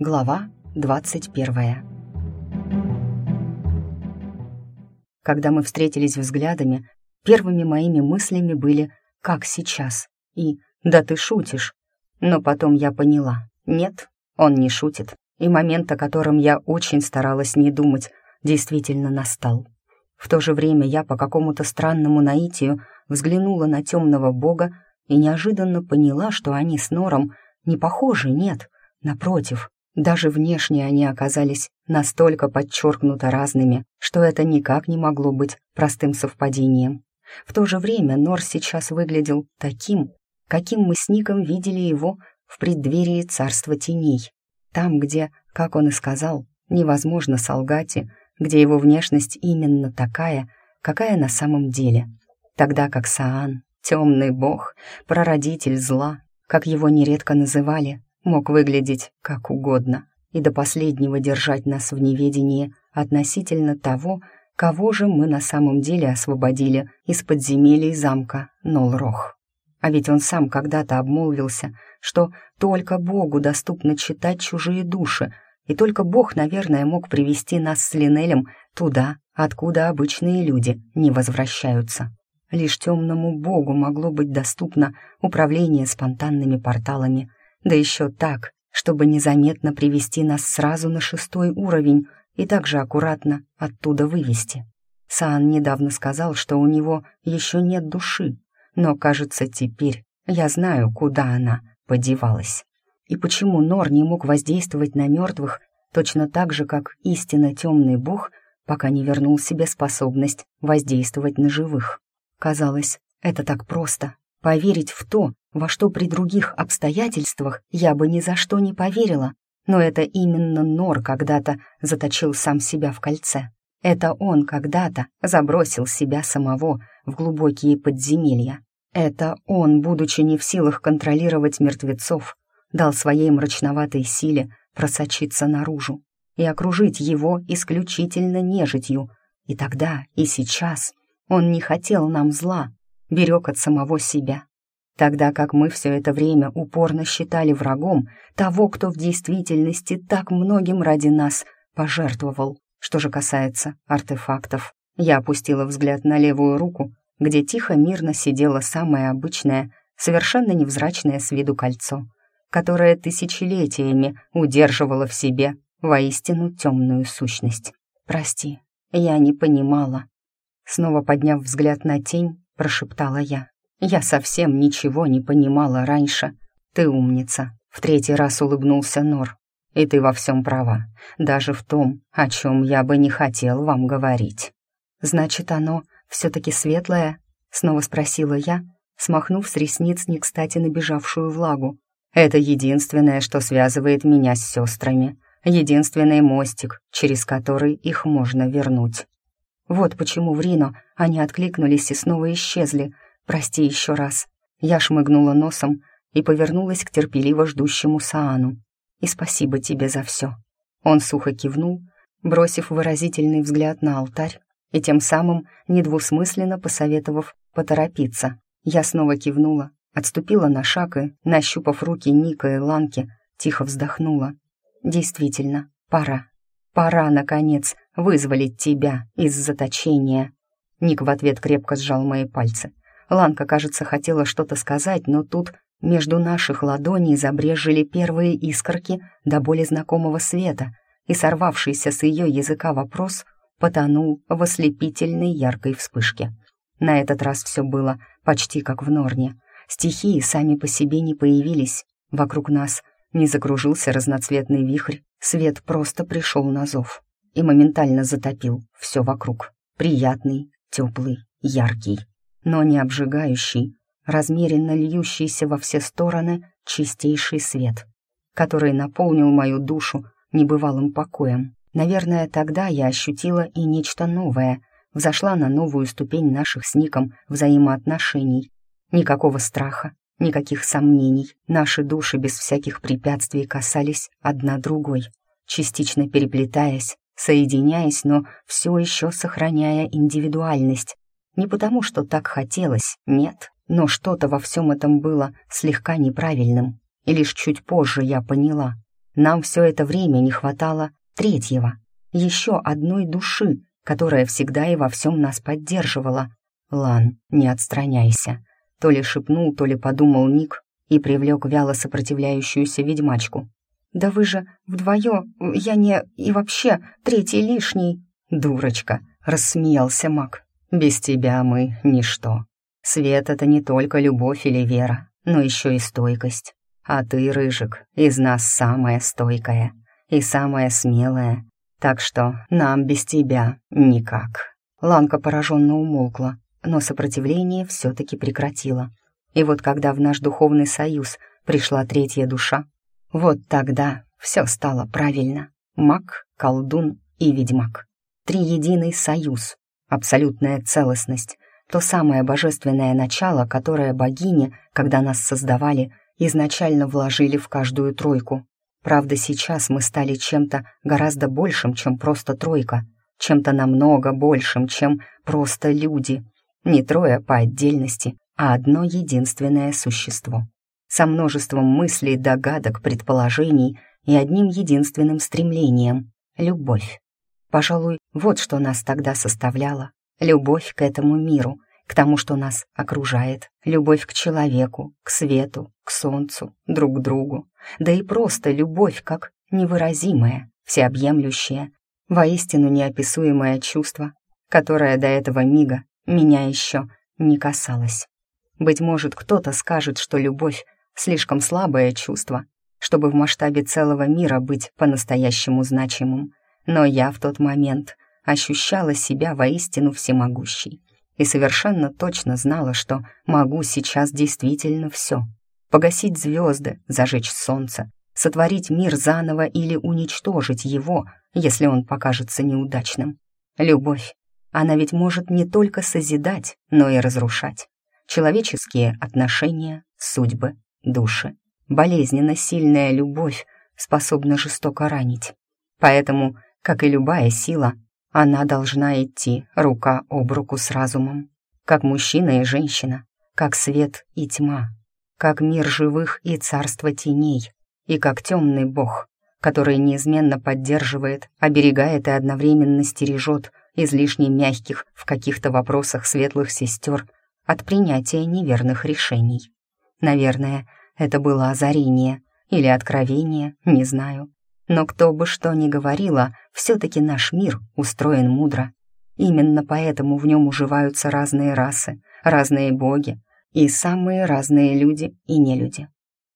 Глава 21 Когда мы встретились взглядами, первыми моими мыслями были «как сейчас?» и «да ты шутишь». Но потом я поняла, нет, он не шутит, и момент, о котором я очень старалась не думать, действительно настал. В то же время я по какому-то странному наитию взглянула на темного бога и неожиданно поняла, что они с Нором не похожи, нет, напротив, даже внешне они оказались настолько подчеркнуто разными, что это никак не могло быть простым совпадением. В то же время Нор сейчас выглядел таким, каким мы с Ником видели его в преддверии царства теней. Там, где, как он и сказал, невозможно солгать, и где его внешность именно такая, какая на самом деле. Тогда как Саан, темный бог, прародитель зла, как его нередко называли, мог выглядеть как угодно и до последнего держать нас в неведении относительно того, кого же мы на самом деле освободили из подземелий замка Нолрох. А ведь он сам когда-то обмолвился, что только Богу доступно читать чужие души, и только Бог, наверное, мог привести нас с Линелем туда, откуда обычные люди не возвращаются. Лишь темному Богу могло быть доступно управление спонтанными порталами, да еще так, чтобы незаметно привести нас сразу на шестой уровень и также аккуратно оттуда вывести. Саан недавно сказал, что у него еще нет души, но, кажется, теперь я знаю, куда она подевалась. И почему Нор не мог воздействовать на мертвых точно так же, как истинно темный бог, пока не вернул себе способность воздействовать на живых. Казалось, это так просто. Поверить в то, во что при других обстоятельствах я бы ни за что не поверила, но это именно Нор когда-то заточил сам себя в кольце. Это он когда-то забросил себя самого в глубокие подземелья. Это он, будучи не в силах контролировать мертвецов, дал своей мрачноватой силе просочиться наружу и окружить его исключительно нежитью. И тогда, и сейчас он не хотел нам зла, берег от самого себя. Тогда как мы все это время упорно считали врагом того, кто в действительности так многим ради нас пожертвовал. Что же касается артефактов, я опустила взгляд на левую руку, где тихо мирно сидело самое обычное, совершенно невзрачное с виду кольцо, которое тысячелетиями удерживало в себе воистину темную сущность. «Прости, я не понимала». Снова подняв взгляд на тень, прошептала я. «Я совсем ничего не понимала раньше. Ты умница», — в третий раз улыбнулся Нор. «И ты во всем права, даже в том, о чем я бы не хотел вам говорить». «Значит, оно все-таки светлое?» — снова спросила я, смахнув с ресниц не кстати набежавшую влагу. «Это единственное, что связывает меня с сестрами, единственный мостик, через который их можно вернуть». Вот почему в Рино они откликнулись и снова исчезли. Прости еще раз. Я шмыгнула носом и повернулась к терпеливо ждущему Саану. И спасибо тебе за все. Он сухо кивнул, бросив выразительный взгляд на алтарь, и тем самым недвусмысленно посоветовав поторопиться. Я снова кивнула, отступила на шаг и, нащупав руки Ника и Ланки, тихо вздохнула. «Действительно, пора. Пора, наконец, вызволить тебя из заточения». Ник в ответ крепко сжал мои пальцы. Ланка, кажется, хотела что-то сказать, но тут между наших ладоней забрежили первые искорки до более знакомого света, и сорвавшийся с ее языка вопрос — потонул в ослепительной яркой вспышке. На этот раз все было почти как в Норне. Стихии сами по себе не появились. Вокруг нас не закружился разноцветный вихрь, свет просто пришел на зов и моментально затопил все вокруг. Приятный, теплый, яркий, но не обжигающий, размеренно льющийся во все стороны чистейший свет, который наполнил мою душу небывалым покоем. Наверное, тогда я ощутила и нечто новое, взошла на новую ступень наших с Ником взаимоотношений. Никакого страха, никаких сомнений. Наши души без всяких препятствий касались одна другой, частично переплетаясь, соединяясь, но все еще сохраняя индивидуальность. Не потому, что так хотелось, нет, но что-то во всем этом было слегка неправильным. И лишь чуть позже я поняла. нам все это время не хватало третьего, еще одной души, которая всегда и во всем нас поддерживала. «Лан, не отстраняйся», — то ли шепнул, то ли подумал Ник и привлек вяло сопротивляющуюся ведьмачку. «Да вы же вдвоем, я не... и вообще третий лишний». «Дурочка», — рассмеялся маг. «Без тебя мы — ничто. Свет — это не только любовь или вера, но еще и стойкость. А ты, Рыжик, из нас самая стойкая и самая смелая, так что нам без тебя никак». Ланка пораженно умолкла, но сопротивление все-таки прекратила. И вот когда в наш духовный союз пришла третья душа, вот тогда все стало правильно. Маг, колдун и ведьмак. Триединый союз, абсолютная целостность, то самое божественное начало, которое богини, когда нас создавали, изначально вложили в каждую тройку. Правда, сейчас мы стали чем-то гораздо большим, чем просто тройка, чем-то намного большим, чем просто люди. Не трое по отдельности, а одно единственное существо со множеством мыслей, догадок, предположений и одним единственным стремлением — любовь. Пожалуй, вот что нас тогда составляло. Любовь к этому миру, к тому, что нас окружает, любовь к человеку, к свету, к солнцу, друг к другу, да и просто любовь как невыразимое, всеобъемлющее, воистину неописуемое чувство, которое до этого мига меня еще не касалось. Быть может, кто-то скажет, что любовь слишком слабое чувство, чтобы в масштабе целого мира быть по-настоящему значимым. Но я в тот момент ощущала себя воистину всемогущей и совершенно точно знала, что могу сейчас действительно все. Погасить звезды, зажечь солнце, сотворить мир заново или уничтожить его, если он покажется неудачным. Любовь, она ведь может не только созидать, но и разрушать. Человеческие отношения, судьбы, души. Болезненно сильная любовь способна жестоко ранить. Поэтому, как и любая сила, она должна идти рука об руку с разумом. Как мужчина и женщина, как свет и тьма, как мир живых и царство теней, и как темный бог, который неизменно поддерживает, оберегает и одновременно стережет излишне мягких в каких-то вопросах светлых сестер от принятия неверных решений. Наверное, это было озарение или откровение, не знаю. Но кто бы что ни говорила, все-таки наш мир устроен мудро. Именно поэтому в нем уживаются разные расы, разные боги и самые разные люди и нелюди.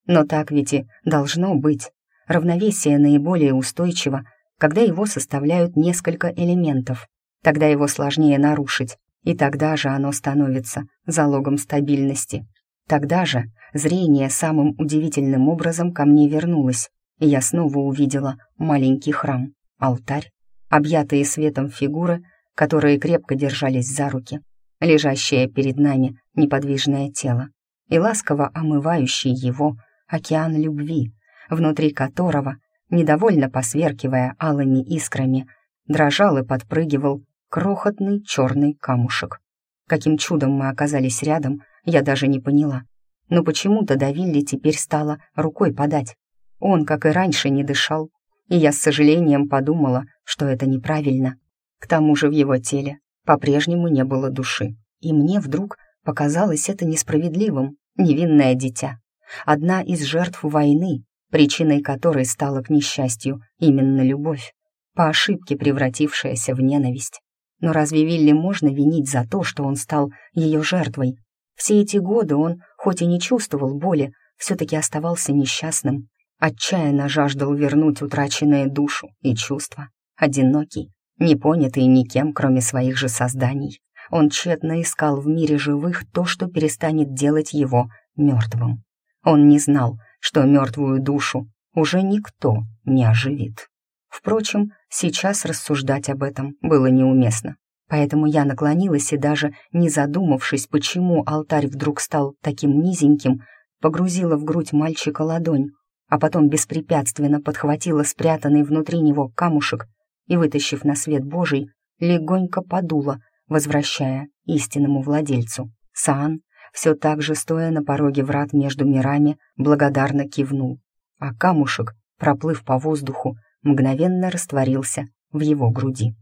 Но так ведь и должно быть. Равновесие наиболее устойчиво, когда его составляют несколько элементов. Тогда его сложнее нарушить, и тогда же оно становится залогом стабильности. Тогда же зрение самым удивительным образом ко мне вернулось, и я снова увидела маленький храм, алтарь, объятые светом фигуры, которые крепко держались за руки, лежащее перед нами неподвижное тело и ласково омывающий его океан любви, внутри которого, недовольно посверкивая алыми искрами, дрожал и подпрыгивал крохотный черный камушек. Каким чудом мы оказались рядом, я даже не поняла. Но почему-то до теперь стало рукой подать. Он, как и раньше, не дышал, и я с сожалением подумала, что это неправильно. К тому же в его теле по-прежнему не было души, и мне вдруг показалось это несправедливым, невинное дитя. Одна из жертв войны, причиной которой стала, к несчастью, именно любовь, по ошибке превратившаяся в ненависть. Но разве Вилли можно винить за то, что он стал ее жертвой? Все эти годы он, хоть и не чувствовал боли, все-таки оставался несчастным, отчаянно жаждал вернуть утраченные душу и чувства. Одинокий, непонятый никем, кроме своих же созданий. Он тщетно искал в мире живых то, что перестанет делать его мертвым. Он не знал, что мертвую душу уже никто не оживит. Впрочем, сейчас рассуждать об этом было неуместно. Поэтому я наклонилась и даже, не задумавшись, почему алтарь вдруг стал таким низеньким, погрузила в грудь мальчика ладонь, а потом беспрепятственно подхватила спрятанный внутри него камушек и, вытащив на свет Божий, легонько подула, возвращая истинному владельцу. Саан, все так же стоя на пороге врат между мирами, благодарно кивнул, а камушек проплыв по воздуху, мгновенно растворился в его груди.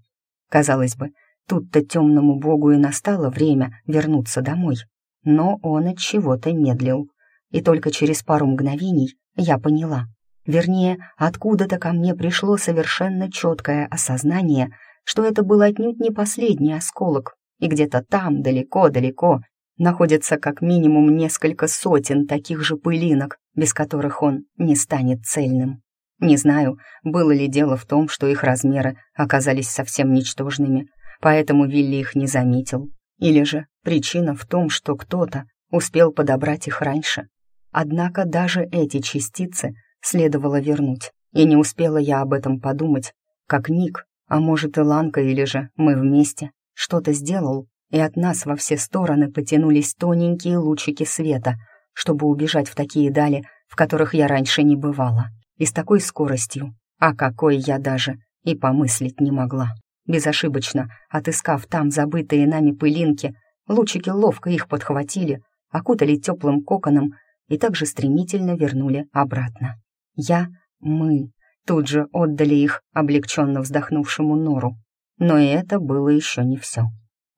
Казалось бы, тут-то темному богу и настало время вернуться домой. Но он от чего-то медлил. И только через пару мгновений я поняла. Вернее, откуда-то ко мне пришло совершенно четкое осознание, что это был отнюдь не последний осколок, и где-то там, далеко-далеко, находится как минимум несколько сотен таких же пылинок, без которых он не станет цельным. Не знаю, было ли дело в том, что их размеры оказались совсем ничтожными, поэтому Вилли их не заметил, или же причина в том, что кто-то успел подобрать их раньше. Однако даже эти частицы следовало вернуть, и не успела я об этом подумать, как Ник, а может и Ланка или же мы вместе, что-то сделал, и от нас во все стороны потянулись тоненькие лучики света, чтобы убежать в такие дали, в которых я раньше не бывала, и с такой скоростью, а какой я даже и помыслить не могла. Безошибочно, отыскав там забытые нами пылинки, лучики ловко их подхватили, окутали теплым коконом и также стремительно вернули обратно. Я, мы, тут же отдали их облегченно вздохнувшему нору. Но и это было еще не все.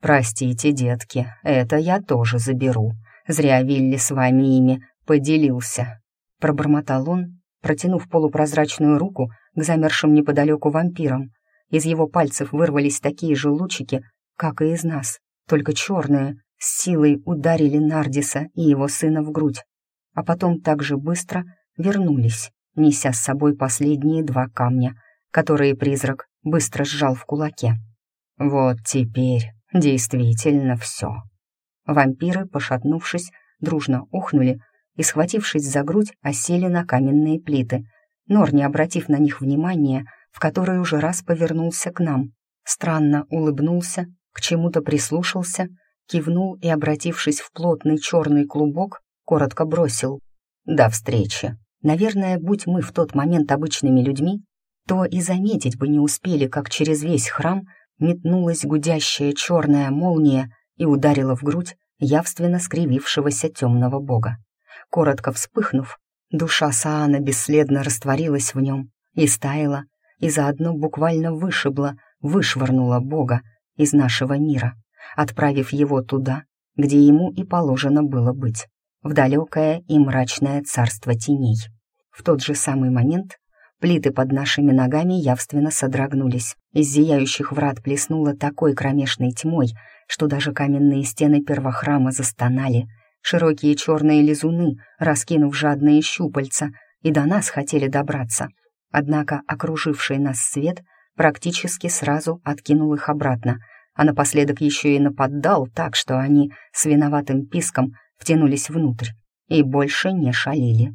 «Простите, детки, это я тоже заберу. Зря Вилли с вами ими поделился», — пробормотал он, протянув полупрозрачную руку к замершим неподалеку вампирам. Из его пальцев вырвались такие же лучики, как и из нас, только черные, с силой ударили Нардиса и его сына в грудь, а потом так же быстро вернулись, неся с собой последние два камня, которые призрак быстро сжал в кулаке. «Вот теперь действительно все». Вампиры, пошатнувшись, дружно ухнули и, схватившись за грудь, осели на каменные плиты. Нор, не обратив на них внимания, в который уже раз повернулся к нам, странно улыбнулся, к чему-то прислушался, кивнул и, обратившись в плотный черный клубок, коротко бросил «До встречи». Наверное, будь мы в тот момент обычными людьми, то и заметить бы не успели, как через весь храм метнулась гудящая черная молния и ударила в грудь явственно скривившегося темного бога. Коротко вспыхнув, душа Саана бесследно растворилась в нем и стаяла, и заодно буквально вышибла, вышвырнула бога из нашего мира, отправив его туда, где ему и положено было быть, в далекое и мрачное царство теней. В тот же самый момент Плиты под нашими ногами явственно содрогнулись. Из зияющих врат плеснуло такой кромешной тьмой, что даже каменные стены первохрама застонали. Широкие черные лизуны, раскинув жадные щупальца, и до нас хотели добраться. Однако окруживший нас свет практически сразу откинул их обратно, а напоследок еще и наподдал так, что они с виноватым писком втянулись внутрь и больше не шалили.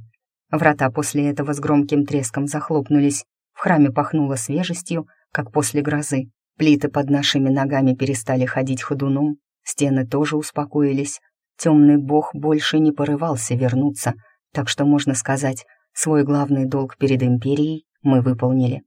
Врата после этого с громким треском захлопнулись. В храме пахнуло свежестью, как после грозы. Плиты под нашими ногами перестали ходить ходуном, стены тоже успокоились. Темный бог больше не порывался вернуться, так что, можно сказать, свой главный долг перед империей мы выполнили.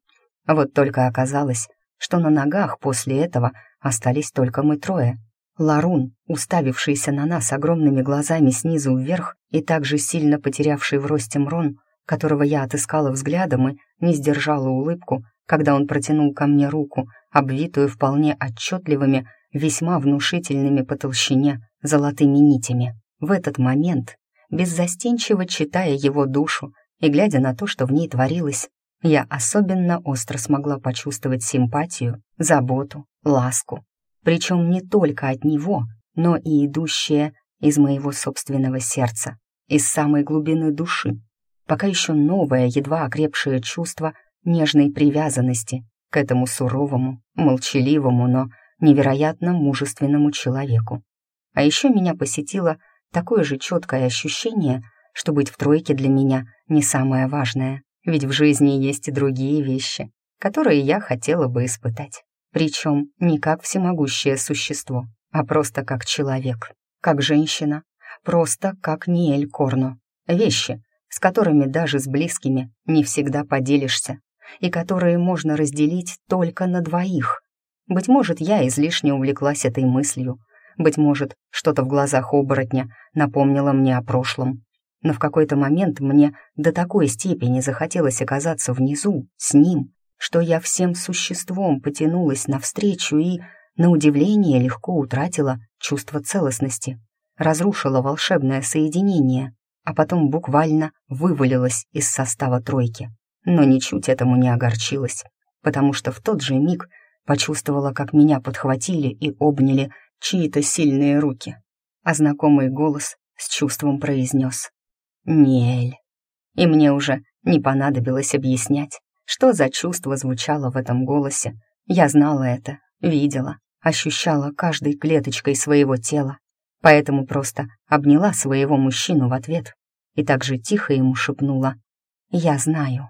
Вот только оказалось, что на ногах после этого остались только мы трое — Ларун, уставившийся на нас огромными глазами снизу вверх и также сильно потерявший в росте Мрон, которого я отыскала взглядом и не сдержала улыбку, когда он протянул ко мне руку, обвитую вполне отчетливыми, весьма внушительными по толщине золотыми нитями. В этот момент, беззастенчиво читая его душу и глядя на то, что в ней творилось, я особенно остро смогла почувствовать симпатию, заботу, ласку, причем не только от него, но и идущее из моего собственного сердца, из самой глубины души, пока еще новое, едва окрепшее чувство нежной привязанности к этому суровому, молчаливому, но невероятно мужественному человеку. А еще меня посетило такое же четкое ощущение, что быть в тройке для меня не самое важное, ведь в жизни есть и другие вещи, которые я хотела бы испытать. Причем не как всемогущее существо, а просто как человек, как женщина, просто как Ниэль Корно. Вещи, с которыми даже с близкими не всегда поделишься, и которые можно разделить только на двоих. Быть может, я излишне увлеклась этой мыслью, быть может, что-то в глазах оборотня напомнило мне о прошлом. но в какой-то момент мне до такой степени захотелось оказаться внизу, с ним, что я всем существом потянулась навстречу и, на удивление, легко утратила чувство целостности, разрушила волшебное соединение, а потом буквально вывалилась из состава тройки. Но ничуть этому не огорчилась, потому что в тот же миг почувствовала, как меня подхватили и обняли чьи-то сильные руки, а знакомый голос с чувством произнес «Нель». И мне уже не понадобилось объяснять, что за чувство звучало в этом голосе. Я знала это, видела, ощущала каждой клеточкой своего тела, поэтому просто обняла своего мужчину в ответ и также тихо ему шепнула «Я знаю».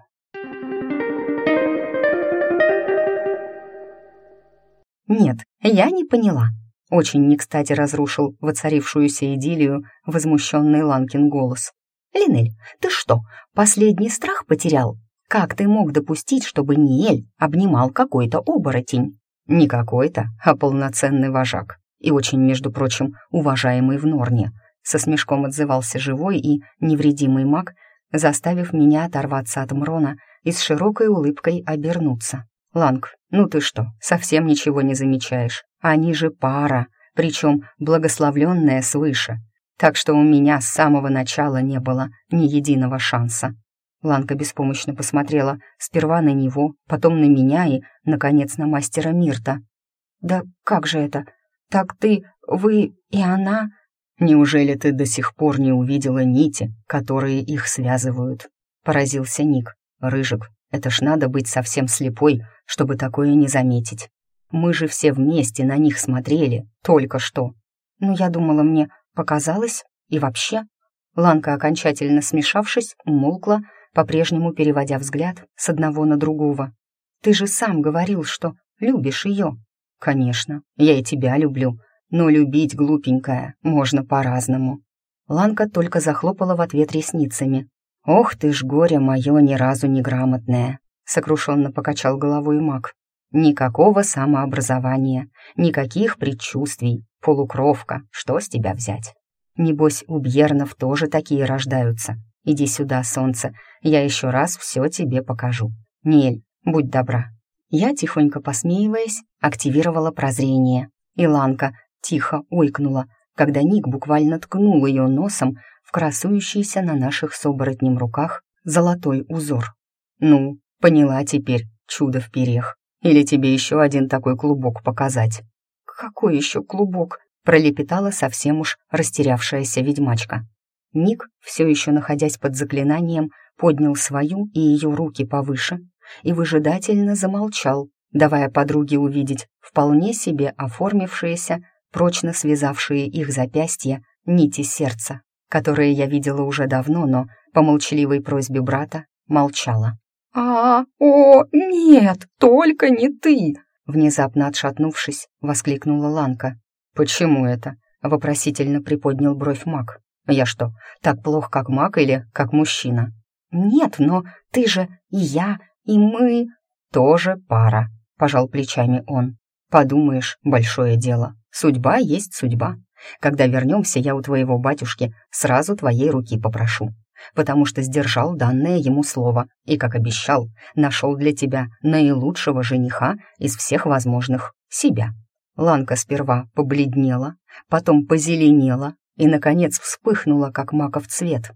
«Нет, я не поняла», очень не кстати разрушил воцарившуюся идиллию возмущенный Ланкин голос. «Линель, ты что, последний страх потерял? Как ты мог допустить, чтобы Ниэль обнимал какой-то оборотень?» «Не какой-то, а полноценный вожак. И очень, между прочим, уважаемый в Норне», со смешком отзывался живой и невредимый маг, заставив меня оторваться от Мрона и с широкой улыбкой обернуться. «Ланг, ну ты что, совсем ничего не замечаешь? Они же пара, причем благословленная свыше. Так что у меня с самого начала не было ни единого шанса». Ланка беспомощно посмотрела сперва на него, потом на меня и, наконец, на мастера Мирта. «Да как же это? Так ты, вы и она...» «Неужели ты до сих пор не увидела нити, которые их связывают?» — поразился Ник. «Рыжик, это ж надо быть совсем слепой, чтобы такое не заметить. Мы же все вместе на них смотрели, только что. Ну, я думала, мне показалось, и вообще...» Ланка, окончательно смешавшись, умолкла, по-прежнему переводя взгляд с одного на другого. «Ты же сам говорил, что любишь ее». «Конечно, я и тебя люблю, но любить, глупенькая, можно по-разному». Ланка только захлопала в ответ ресницами. «Ох ты ж, горе мое ни разу не грамотное!» сокрушенно покачал головой маг. «Никакого самообразования, никаких предчувствий, полукровка, что с тебя взять? Небось, у Бьернов тоже такие рождаются. Иди сюда, солнце, я еще раз все тебе покажу. Нель, будь добра». Я, тихонько посмеиваясь, активировала прозрение. И Ланка тихо ойкнула, когда Ник буквально ткнул ее носом в красующийся на наших с руках золотой узор. «Ну, поняла теперь, чудо в перьях. Или тебе еще один такой клубок показать?» «Какой еще клубок?» — пролепетала совсем уж растерявшаяся ведьмачка. Ник, все еще находясь под заклинанием, поднял свою и ее руки повыше и выжидательно замолчал, давая подруге увидеть вполне себе оформившиеся, прочно связавшие их запястья, нити сердца, которые я видела уже давно, но по молчаливой просьбе брата молчала. «А, о, нет, только не ты!» Внезапно отшатнувшись, воскликнула Ланка. «Почему это?» — вопросительно приподнял бровь маг. «Я что, так плохо, как маг или как мужчина?» «Нет, но ты же и я, и мы...» «Тоже пара», — пожал плечами он. «Подумаешь, большое дело. Судьба есть судьба. Когда вернемся, я у твоего батюшки сразу твоей руки попрошу, потому что сдержал данное ему слово и, как обещал, нашел для тебя наилучшего жениха из всех возможных — себя». Ланка сперва побледнела, потом позеленела и, наконец, вспыхнула, как маков цвет.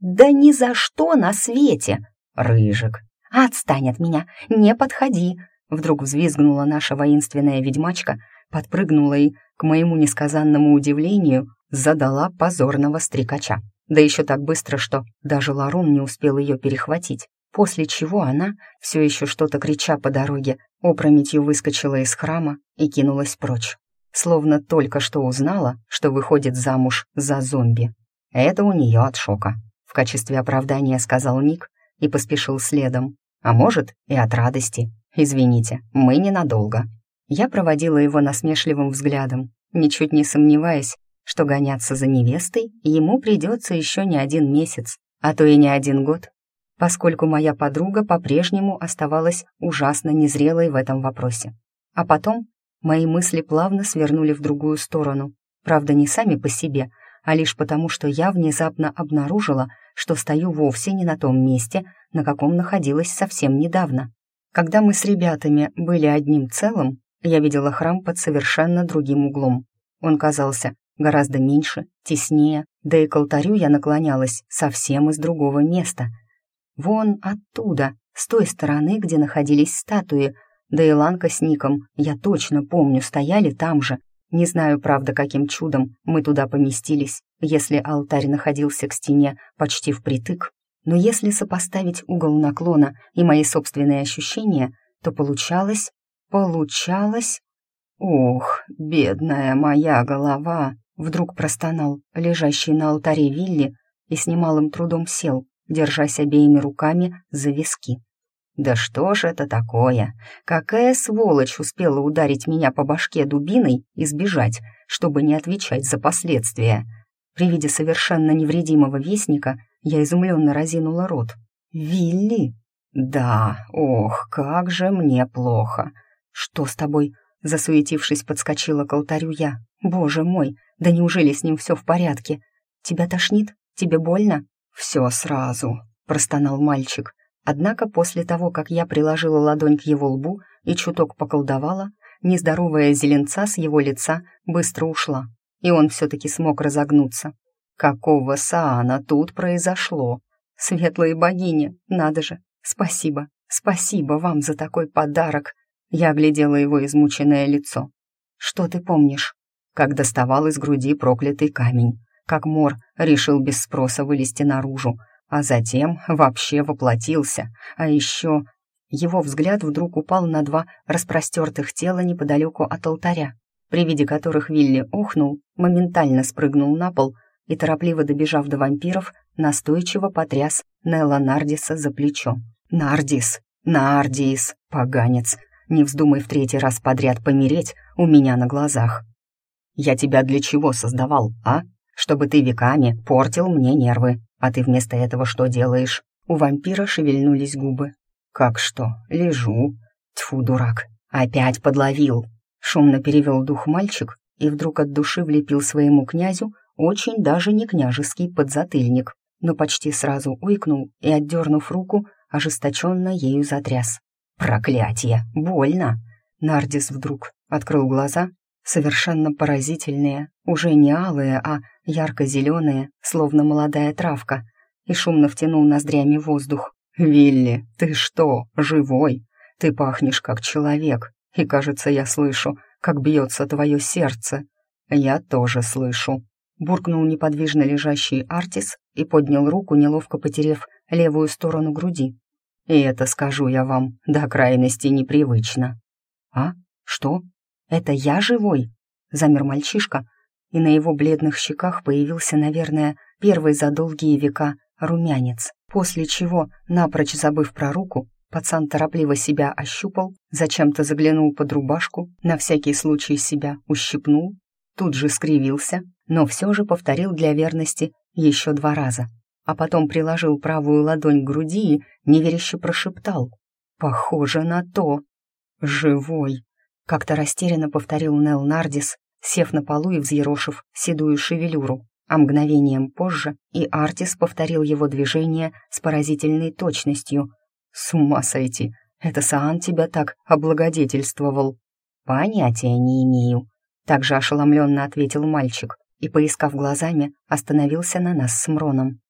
«Да ни за что на свете!» «Рыжик!» «Отстань от меня! Не подходи!» Вдруг взвизгнула наша воинственная ведьмачка, подпрыгнула и, к моему несказанному удивлению, задала позорного стрекача. Да еще так быстро, что даже Ларун не успел ее перехватить. После чего она, все еще что-то крича по дороге, опрометью выскочила из храма и кинулась прочь. Словно только что узнала, что выходит замуж за зомби. Это у нее от шока. В качестве оправдания сказал Ник и поспешил следом. А может, и от радости. Извините, мы ненадолго. Я проводила его насмешливым взглядом, ничуть не сомневаясь, что гоняться за невестой ему придется еще не один месяц, а то и не один год, поскольку моя подруга по-прежнему оставалась ужасно незрелой в этом вопросе. А потом мои мысли плавно свернули в другую сторону, правда, не сами по себе, а лишь потому, что я внезапно обнаружила, что стою вовсе не на том месте, на каком находилась совсем недавно. Когда мы с ребятами были одним целым, я видела храм под совершенно другим углом. Он казался гораздо меньше, теснее, да и к алтарю я наклонялась совсем из другого места. Вон оттуда, с той стороны, где находились статуи, да и Ланка с Ником, я точно помню, стояли там же. Не знаю, правда, каким чудом мы туда поместились, если алтарь находился к стене почти впритык. Но если сопоставить угол наклона и мои собственные ощущения, то получалось... Получалось... «Ох, бедная моя голова!» Вдруг простонал лежащий на алтаре Вилли и с немалым трудом сел, держась обеими руками за виски. «Да что ж это такое? Какая сволочь успела ударить меня по башке дубиной и сбежать, чтобы не отвечать за последствия?» При виде совершенно невредимого вестника я изумленно разинула рот. «Вилли?» «Да, ох, как же мне плохо!» «Что с тобой?» Засуетившись, подскочила к алтарю я. «Боже мой, да неужели с ним все в порядке? Тебя тошнит? Тебе больно?» «Все сразу», — простонал мальчик. Однако после того, как я приложила ладонь к его лбу и чуток поколдовала, нездоровая зеленца с его лица быстро ушла, и он все-таки смог разогнуться. Какого саана тут произошло? Светлые богини, надо же! Спасибо, спасибо вам за такой подарок!» Я оглядела его измученное лицо. «Что ты помнишь?» Как доставал из груди проклятый камень, как Мор решил без спроса вылезти наружу, а затем вообще воплотился, а еще... Его взгляд вдруг упал на два распростертых тела неподалеку от алтаря, при виде которых Вилли охнул, моментально спрыгнул на пол и, торопливо добежав до вампиров, настойчиво потряс Нелла Нардиса за плечо. «Нардис! Нардис! Поганец! Не вздумай в третий раз подряд помереть у меня на глазах!» «Я тебя для чего создавал, а? Чтобы ты веками портил мне нервы, а ты вместо этого что делаешь?» У вампира шевельнулись губы. «Как что? Лежу. Тьфу, дурак. Опять подловил!» Шумно перевел дух мальчик и вдруг от души влепил своему князю очень даже не княжеский подзатыльник, но почти сразу уйкнул и, отдернув руку, ожесточенно ею затряс. «Проклятие! Больно!» Нардис вдруг открыл глаза, совершенно поразительные, уже не алые, а ярко-зеленые, словно молодая травка, и шумно втянул ноздрями воздух. «Вилли, ты что, живой? Ты пахнешь как человек, и, кажется, я слышу, как бьется твое сердце. Я тоже слышу». Буркнул неподвижно лежащий Артис и поднял руку, неловко потерев левую сторону груди. И это, скажу я вам, до крайности непривычно. «А? Что? Это я живой?» Замер мальчишка, и на его бледных щеках появился, наверное, первый за долгие века румянец, после чего, напрочь забыв про руку, пацан торопливо себя ощупал, зачем-то заглянул под рубашку, на всякий случай себя ущипнул, тут же скривился, но все же повторил для верности еще два раза, а потом приложил правую ладонь к груди и неверяще прошептал «Похоже на то!» «Живой!» — как-то растерянно повторил Нел Нардис, сев на полу и взъерошив седую шевелюру, а мгновением позже и Артис повторил его движение с поразительной точностью. «С ума сойти! Это Саан тебя так облагодетельствовал!» «Понятия не имею», — также ошеломленно ответил мальчик и, поискав глазами, остановился на нас с Мроном.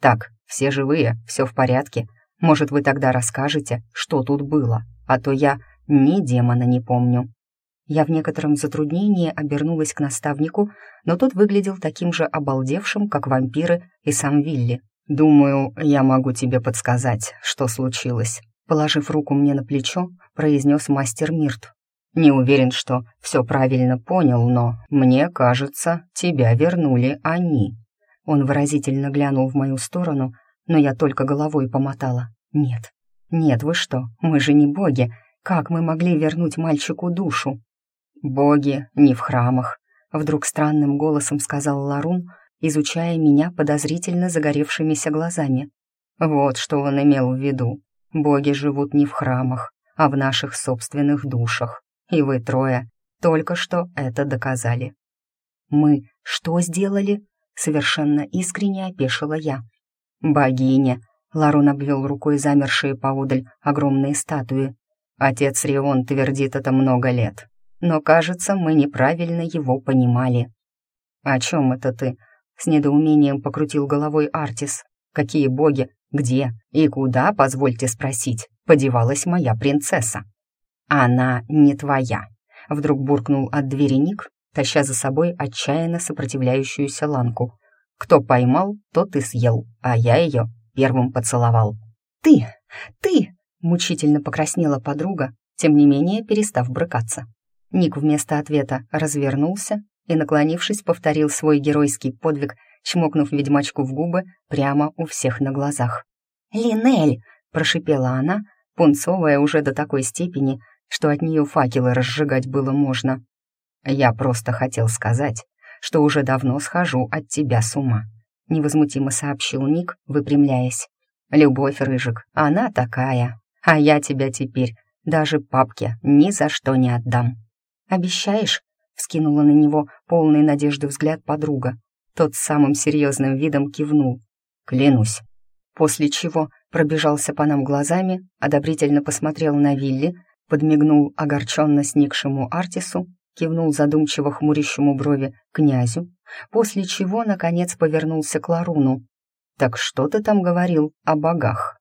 «Так, все живые, все в порядке. Может, вы тогда расскажете, что тут было, а то я ни демона не помню». Я в некотором затруднении обернулась к наставнику, но тот выглядел таким же обалдевшим, как вампиры и сам Вилли. «Думаю, я могу тебе подсказать, что случилось», положив руку мне на плечо, произнес мастер Мирт. «Не уверен, что все правильно понял, но, мне кажется, тебя вернули они». Он выразительно глянул в мою сторону, но я только головой помотала. «Нет, нет, вы что, мы же не боги. Как мы могли вернуть мальчику душу?» «Боги не в храмах», — вдруг странным голосом сказал Ларун, изучая меня подозрительно загоревшимися глазами. Вот что он имел в виду. Боги живут не в храмах, а в наших собственных душах. И вы трое только что это доказали. «Мы что сделали?» совершенно искренне опешила я. «Богиня!» — Ларун обвел рукой замершие поодаль огромные статуи. «Отец Рион твердит это много лет, но, кажется, мы неправильно его понимали». «О чем это ты?» — с недоумением покрутил головой Артис. «Какие боги? Где и куда, позвольте спросить, подевалась моя принцесса?» «Она не твоя», — вдруг буркнул от двери Ник, таща за собой отчаянно сопротивляющуюся ланку. «Кто поймал, тот и съел, а я ее первым поцеловал». «Ты! Ты!» — мучительно покраснела подруга, тем не менее перестав брыкаться. Ник вместо ответа развернулся и, наклонившись, повторил свой геройский подвиг, чмокнув ведьмачку в губы прямо у всех на глазах. «Линель!» — прошипела она, пунцовая уже до такой степени, что от нее факелы разжигать было можно. «Я просто хотел сказать, что уже давно схожу от тебя с ума», — невозмутимо сообщил Ник, выпрямляясь. «Любовь, Рыжик, она такая, а я тебя теперь даже папке ни за что не отдам». «Обещаешь?» — вскинула на него полный надежды взгляд подруга. Тот с самым серьезным видом кивнул. «Клянусь». После чего пробежался по нам глазами, одобрительно посмотрел на Вилли, подмигнул огорченно сникшему Артису кивнул задумчиво хмурящему брови князю, после чего, наконец, повернулся к Ларуну. «Так что ты там говорил о богах?»